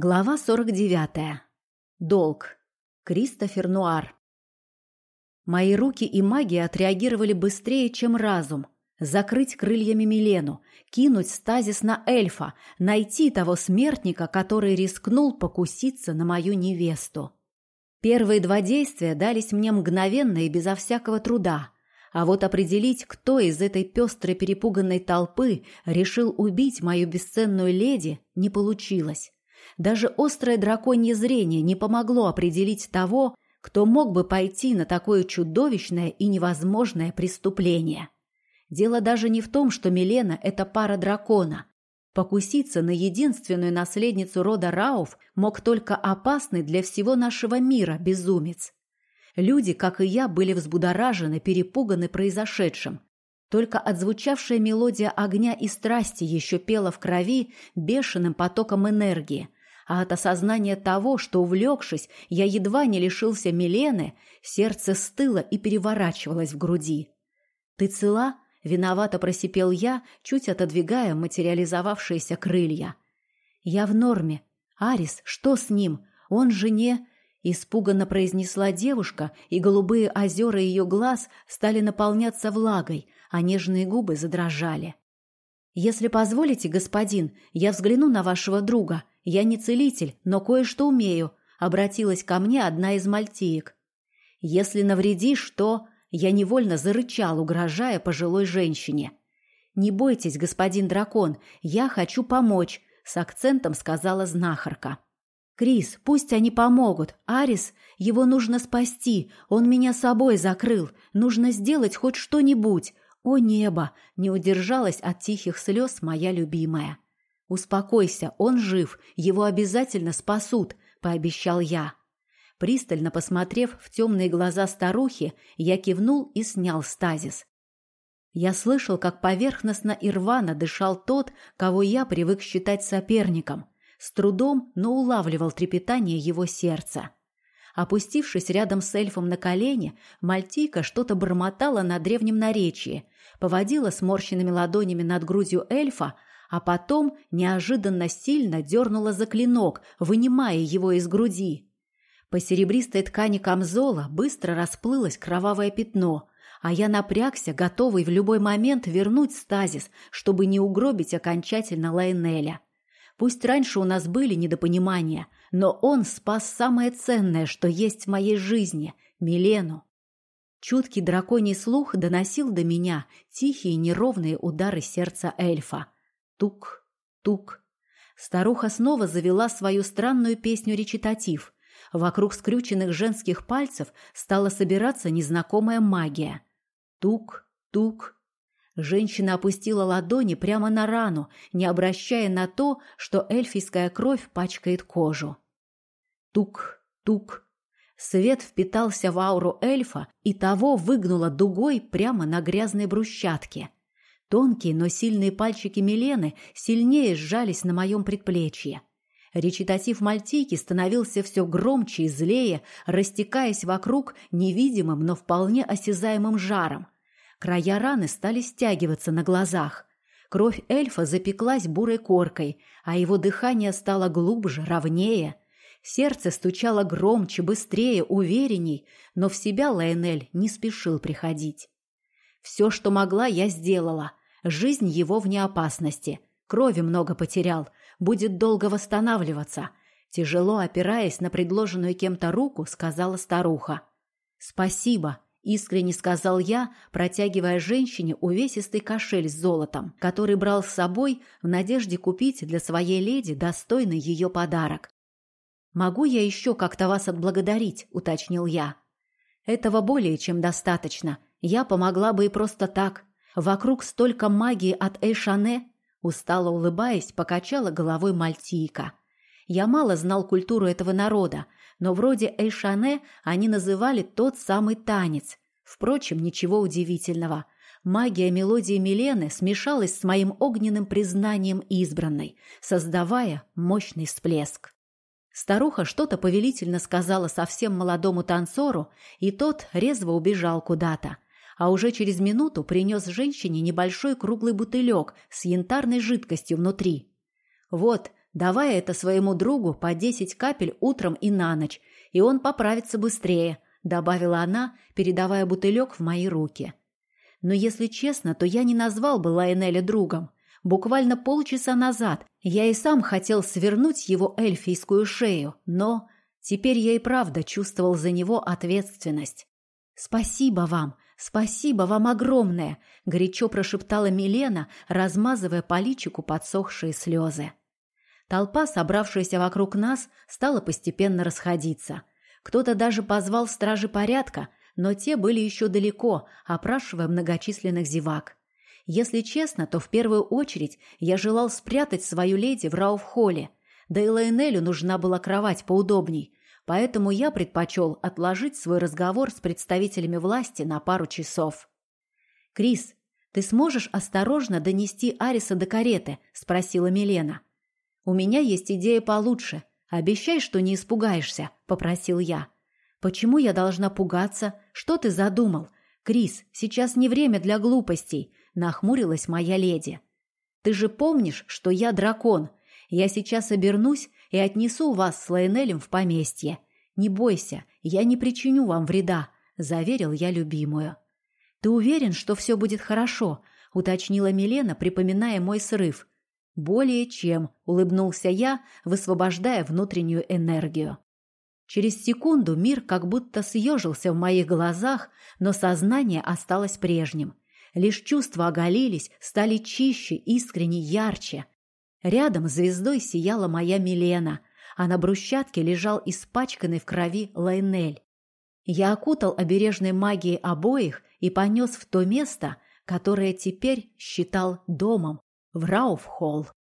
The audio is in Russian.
Глава 49. Долг. Кристофер Нуар. Мои руки и магия отреагировали быстрее, чем разум. Закрыть крыльями Милену, кинуть стазис на эльфа, найти того смертника, который рискнул покуситься на мою невесту. Первые два действия дались мне мгновенно и безо всякого труда. А вот определить, кто из этой пестрой перепуганной толпы решил убить мою бесценную леди, не получилось. Даже острое драконье зрение не помогло определить того, кто мог бы пойти на такое чудовищное и невозможное преступление. Дело даже не в том, что Милена – это пара дракона. Покуситься на единственную наследницу рода Рауф мог только опасный для всего нашего мира безумец. Люди, как и я, были взбудоражены, перепуганы произошедшим. Только отзвучавшая мелодия огня и страсти еще пела в крови бешеным потоком энергии – а от осознания того, что, увлекшись, я едва не лишился Милены, сердце стыло и переворачивалось в груди. «Ты цела?» — виновато просипел я, чуть отодвигая материализовавшиеся крылья. «Я в норме. Арис, что с ним? Он же не...» Испуганно произнесла девушка, и голубые озера ее глаз стали наполняться влагой, а нежные губы задрожали. «Если позволите, господин, я взгляну на вашего друга», «Я не целитель, но кое-что умею», — обратилась ко мне одна из мальтиек. «Если навредишь, то...» Я невольно зарычал, угрожая пожилой женщине. «Не бойтесь, господин дракон, я хочу помочь», — с акцентом сказала знахарка. «Крис, пусть они помогут. Арис, его нужно спасти. Он меня собой закрыл. Нужно сделать хоть что-нибудь. О небо!» — не удержалась от тихих слез моя любимая. «Успокойся, он жив, его обязательно спасут», — пообещал я. Пристально посмотрев в темные глаза старухи, я кивнул и снял стазис. Я слышал, как поверхностно и рвано дышал тот, кого я привык считать соперником. С трудом, но улавливал трепетание его сердца. Опустившись рядом с эльфом на колени, мальтийка что-то бормотала на древнем наречии, поводила сморщенными ладонями над грудью эльфа, а потом неожиданно сильно дернула за клинок, вынимая его из груди. По серебристой ткани камзола быстро расплылось кровавое пятно, а я напрягся, готовый в любой момент вернуть стазис, чтобы не угробить окончательно Лайнеля. Пусть раньше у нас были недопонимания, но он спас самое ценное, что есть в моей жизни — Милену. Чуткий драконий слух доносил до меня тихие неровные удары сердца эльфа — Тук, тук. Старуха снова завела свою странную песню-речитатив. Вокруг скрюченных женских пальцев стала собираться незнакомая магия. Тук, тук. Женщина опустила ладони прямо на рану, не обращая на то, что эльфийская кровь пачкает кожу. Тук, тук. Свет впитался в ауру эльфа, и того выгнуло дугой прямо на грязной брусчатке. Тонкие, но сильные пальчики Милены сильнее сжались на моем предплечье. Речитатив мальтийки становился все громче и злее, растекаясь вокруг невидимым, но вполне осязаемым жаром. Края раны стали стягиваться на глазах. Кровь эльфа запеклась бурой коркой, а его дыхание стало глубже, ровнее. Сердце стучало громче, быстрее, уверенней, но в себя Лайонель не спешил приходить. Все, что могла, я сделала. Жизнь его вне опасности. Крови много потерял. Будет долго восстанавливаться. Тяжело опираясь на предложенную кем-то руку, сказала старуха. «Спасибо», — искренне сказал я, протягивая женщине увесистый кошель с золотом, который брал с собой в надежде купить для своей леди достойный ее подарок. «Могу я еще как-то вас отблагодарить?» — уточнил я. «Этого более чем достаточно. Я помогла бы и просто так. Вокруг столько магии от Эйшане, устало улыбаясь, покачала головой мальтийка. Я мало знал культуру этого народа, но вроде Эйшане они называли тот самый танец. Впрочем, ничего удивительного. Магия мелодии Милены смешалась с моим огненным признанием избранной, создавая мощный всплеск. Старуха что-то повелительно сказала совсем молодому танцору, и тот резво убежал куда-то а уже через минуту принес женщине небольшой круглый бутылек с янтарной жидкостью внутри. «Вот, Давай это своему другу по десять капель утром и на ночь, и он поправится быстрее», — добавила она, передавая бутылек в мои руки. Но если честно, то я не назвал бы Лайонеля другом. Буквально полчаса назад я и сам хотел свернуть его эльфийскую шею, но теперь я и правда чувствовал за него ответственность. «Спасибо вам, спасибо вам огромное!» – горячо прошептала Милена, размазывая по личику подсохшие слезы. Толпа, собравшаяся вокруг нас, стала постепенно расходиться. Кто-то даже позвал стражи порядка, но те были еще далеко, опрашивая многочисленных зевак. Если честно, то в первую очередь я желал спрятать свою леди в Рауф-холле, да и Лайнелю нужна была кровать поудобней, поэтому я предпочел отложить свой разговор с представителями власти на пару часов. «Крис, ты сможешь осторожно донести Ариса до кареты?» – спросила Милена. «У меня есть идея получше. Обещай, что не испугаешься», – попросил я. «Почему я должна пугаться? Что ты задумал? Крис, сейчас не время для глупостей нахмурилась моя леди. Ты же помнишь, что я дракон. Я сейчас обернусь и отнесу вас с Лайнелем в поместье. Не бойся, я не причиню вам вреда, заверил я любимую. Ты уверен, что все будет хорошо? уточнила Милена, припоминая мой срыв. Более чем, улыбнулся я, высвобождая внутреннюю энергию. Через секунду мир как будто съежился в моих глазах, но сознание осталось прежним. Лишь чувства оголились, стали чище, искренне, ярче. Рядом звездой сияла моя Милена, а на брусчатке лежал испачканный в крови Лайнель. Я окутал обережной магией обоих и понес в то место, которое теперь считал домом, в Рауфхолл.